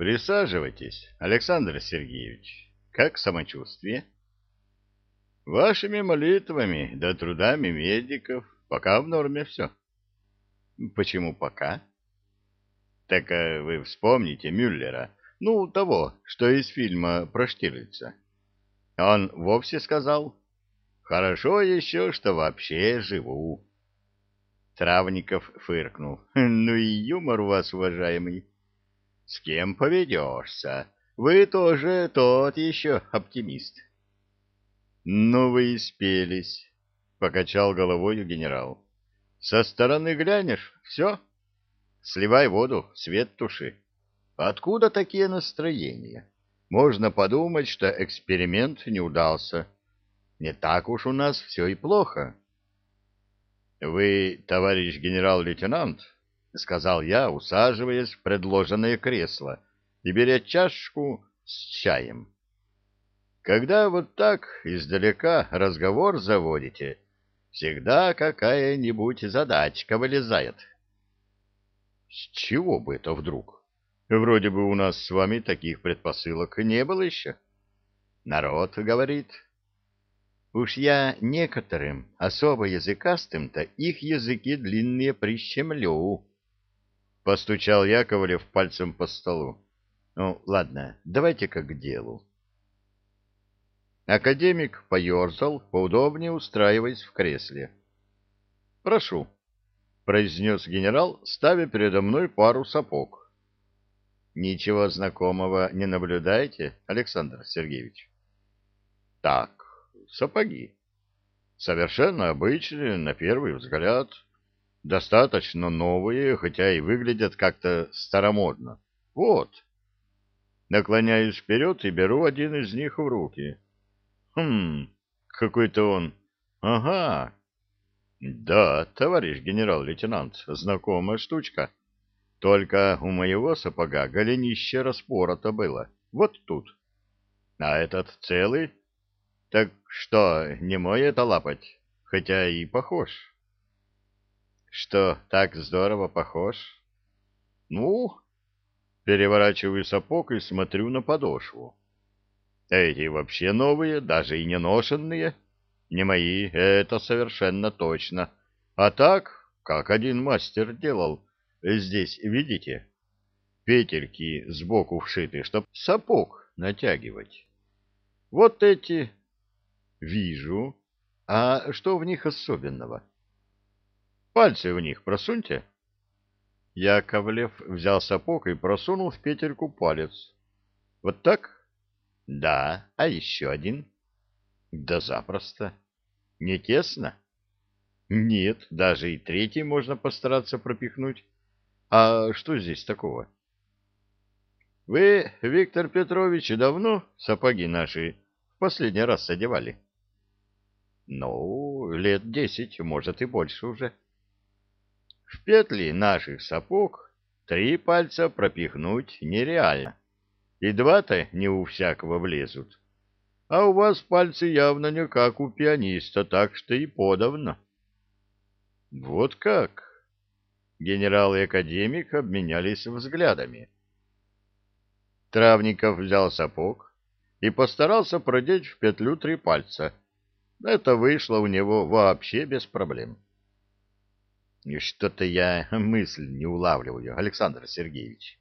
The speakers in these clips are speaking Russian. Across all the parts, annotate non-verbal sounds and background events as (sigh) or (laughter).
Присаживайтесь, Александр Сергеевич. Как самочувствие? Вашими молитвами да трудами медиков пока в норме все. Почему пока? Так а вы вспомните Мюллера, ну, того, что из фильма про Штирлица. Он вовсе сказал, хорошо еще, что вообще живу. Травников фыркнул. (laughs) Ну и юмор у вас, уважаемый. С кем поведешься? Вы тоже тот еще оптимист. Ну вы и спелись, покачал головой генерал. Со стороны глянешь, все. Сливай воду, свет туши. Откуда такие настроения? Можно подумать, что эксперимент не удался. Не так уж у нас все и плохо. Вы, товарищ генерал-лейтенант, — сказал я, усаживаясь в предложенное кресло и беря чашку с чаем. Когда вот так издалека разговор заводите, всегда какая-нибудь задачка вылезает. С чего бы это вдруг? Вроде бы у нас с вами таких предпосылок не было еще. Народ говорит. Уж я некоторым, особо языкастым-то, их языки длинные прищемлю. Постучал Яковлев пальцем по столу. Ну, ладно, давайте-ка к делу. Академик поерзал, поудобнее устраиваясь в кресле. «Прошу», — произнес генерал, ставя передо мной пару сапог. «Ничего знакомого не наблюдаете, Александр Сергеевич?» «Так, сапоги. Совершенно обычные, на первый взгляд достаточно новые, хотя и выглядят как-то старомодно. Вот. Наклоняюсь вперед и беру один из них в руки. Хм, какой-то он... Ага. Да, товарищ генерал-лейтенант, знакомая штучка. Только у моего сапога голенище распорото было. Вот тут. А этот целый? Так что, не мой это лапать? Хотя и похож. Что, так здорово похож? Ну, переворачиваю сапог и смотрю на подошву. Эти вообще новые, даже и не ношенные. Не мои, это совершенно точно. А так, как один мастер делал. Здесь, видите, петельки сбоку вшиты, чтоб сапог натягивать. Вот эти... Вижу. А что в них особенного? Пальцы в них просуньте. Яковлев взял сапог и просунул в петельку палец. Вот так? Да. А еще один? Да запросто. Не тесно? Нет, даже и третий можно постараться пропихнуть. А что здесь такого? Вы, Виктор Петрович, давно сапоги наши в последний раз одевали? Ну, лет десять, может и больше уже. В петли наших сапог три пальца пропихнуть нереально, и два-то не у всякого влезут. А у вас пальцы явно не как у пианиста, так что и подавно. Вот как? Генерал и академик обменялись взглядами. Травников взял сапог и постарался продеть в петлю три пальца. Это вышло у него вообще без проблем. Что-то я (laughs) мысль не улавливаю, Александр Сергеевич.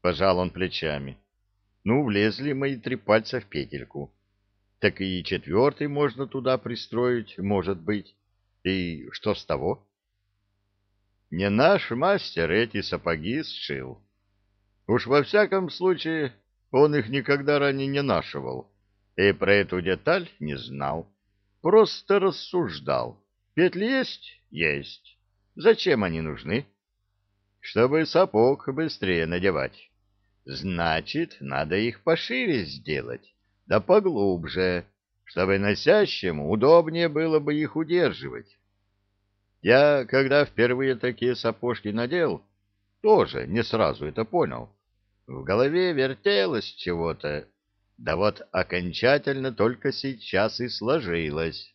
Пожал он плечами. Ну, влезли мои три пальца в петельку. Так и четвертый можно туда пристроить, может быть. И что с того? Не наш мастер эти сапоги сшил. Уж во всяком случае он их никогда ранее не нашивал. И про эту деталь не знал. Просто рассуждал. Петли есть? Есть. Зачем они нужны? Чтобы сапог быстрее надевать. Значит, надо их пошире сделать, да поглубже, чтобы носящему удобнее было бы их удерживать. Я, когда впервые такие сапожки надел, тоже не сразу это понял. В голове вертелось чего-то, да вот окончательно только сейчас и сложилось.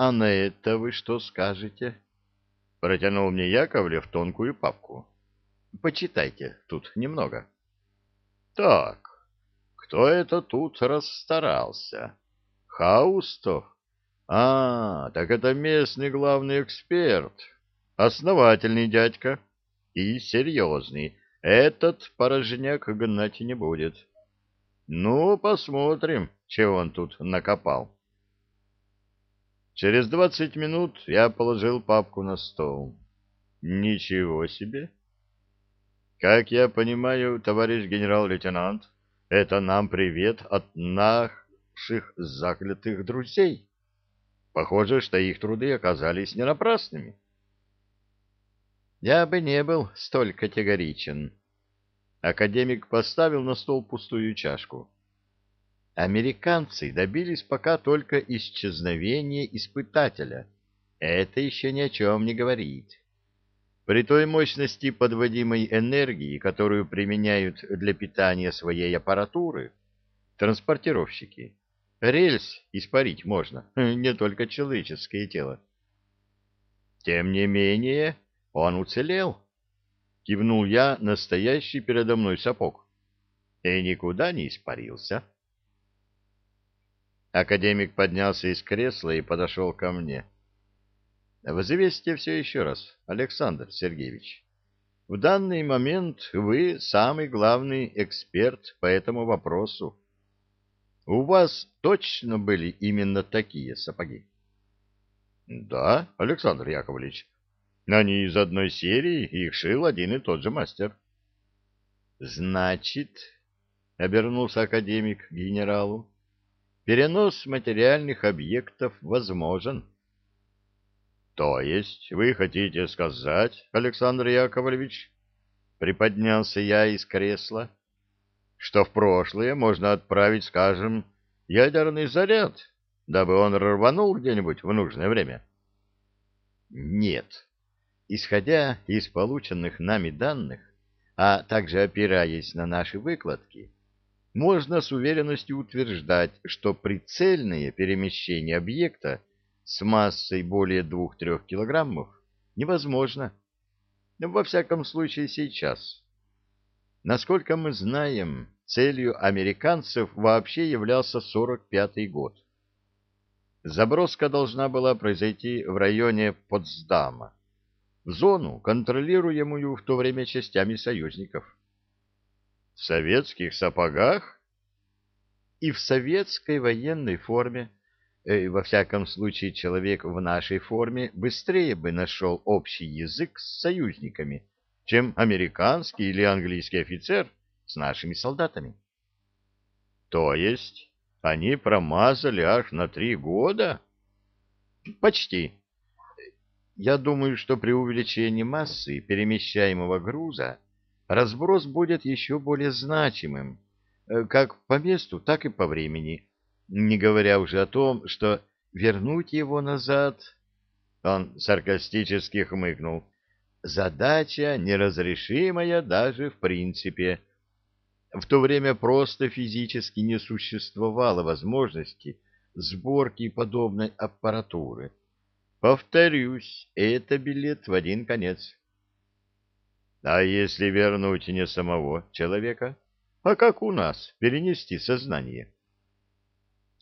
А на это вы что скажете? Протянул мне Яковлев тонкую папку. Почитайте тут немного. Так, кто это тут расстарался? Хаустов? А, так это местный главный эксперт. Основательный дядька. И серьезный. Этот порожняк гнать не будет. Ну, посмотрим, чего он тут накопал. Через двадцать минут я положил папку на стол. Ничего себе! Как я понимаю, товарищ генерал-лейтенант, это нам привет от наших заклятых друзей. Похоже, что их труды оказались не напрасными. Я бы не был столь категоричен. Академик поставил на стол пустую чашку. Американцы добились пока только исчезновения испытателя. Это еще ни о чем не говорит. При той мощности подводимой энергии, которую применяют для питания своей аппаратуры, транспортировщики, рельс испарить можно, (laughs) не только человеческое тело. Тем не менее, он уцелел. Кивнул я настоящий передо мной сапог. И никуда не испарился. Академик поднялся из кресла и подошел ко мне. Взвесьте все еще раз, Александр Сергеевич. В данный момент вы самый главный эксперт по этому вопросу. У вас точно были именно такие сапоги? Да, Александр Яковлевич, они из одной серии, их шил один и тот же мастер. Значит, обернулся академик к генералу, перенос материальных объектов возможен. То есть вы хотите сказать, Александр Яковлевич, приподнялся я из кресла, что в прошлое можно отправить, скажем, ядерный заряд, дабы он рванул где-нибудь в нужное время? Нет, Исходя из полученных нами данных, а также опираясь на наши выкладки, можно с уверенностью утверждать, что прицельное перемещение объекта с массой более 2-3 килограммов невозможно. Во всяком случае сейчас. Насколько мы знаем, целью американцев вообще являлся 45-й год. Заброска должна была произойти в районе Потсдама в зону, контролируемую в то время частями союзников. В советских сапогах и в советской военной форме, э, во всяком случае человек в нашей форме быстрее бы нашел общий язык с союзниками, чем американский или английский офицер с нашими солдатами. То есть они промазали аж на три года? Почти. Я думаю, что при увеличении массы перемещаемого груза разброс будет еще более значимым, э, как по месту, так и по времени, не говоря уже о том, что вернуть его назад... Он саркастически хмыкнул. Задача неразрешимая даже в принципе. В то время просто физически не существовало возможности сборки подобной аппаратуры. Повторюсь, это билет в один конец. А если вернуть не самого человека? А как у нас перенести сознание?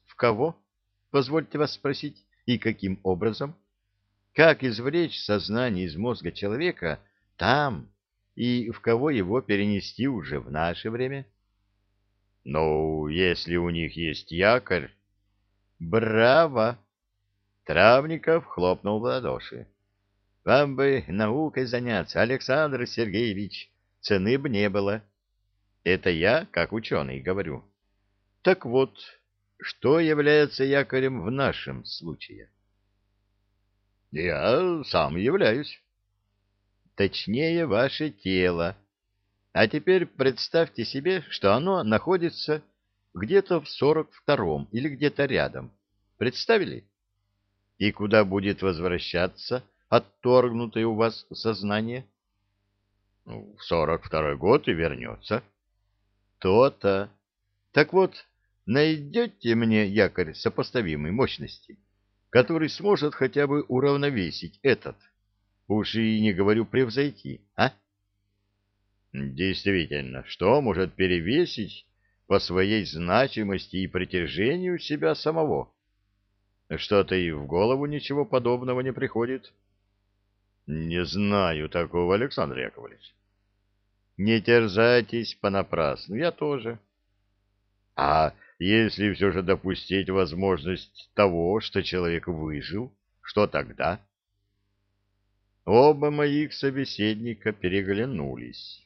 В кого? Позвольте вас спросить. И каким образом? Как извлечь сознание из мозга человека там и в кого его перенести уже в наше время? Ну, если у них есть якорь. Браво! Травников хлопнул в ладоши. — Вам бы наукой заняться, Александр Сергеевич, цены бы не было. Это я, как ученый, говорю. Так вот, что является якорем в нашем случае? — Я сам являюсь. — Точнее, ваше тело. А теперь представьте себе, что оно находится где-то в сорок втором или где-то рядом. Представили? — и куда будет возвращаться отторгнутое у вас сознание? Ну, в сорок второй год и вернется. То-то. Так вот, найдете мне якорь сопоставимой мощности, который сможет хотя бы уравновесить этот, уж и не говорю превзойти, а? Действительно, что может перевесить по своей значимости и притяжению себя самого? Что-то и в голову ничего подобного не приходит. Не знаю такого, Александр Яковлевич. Не терзайтесь понапрасну, я тоже. А если все же допустить возможность того, что человек выжил, что тогда? Оба моих собеседника переглянулись.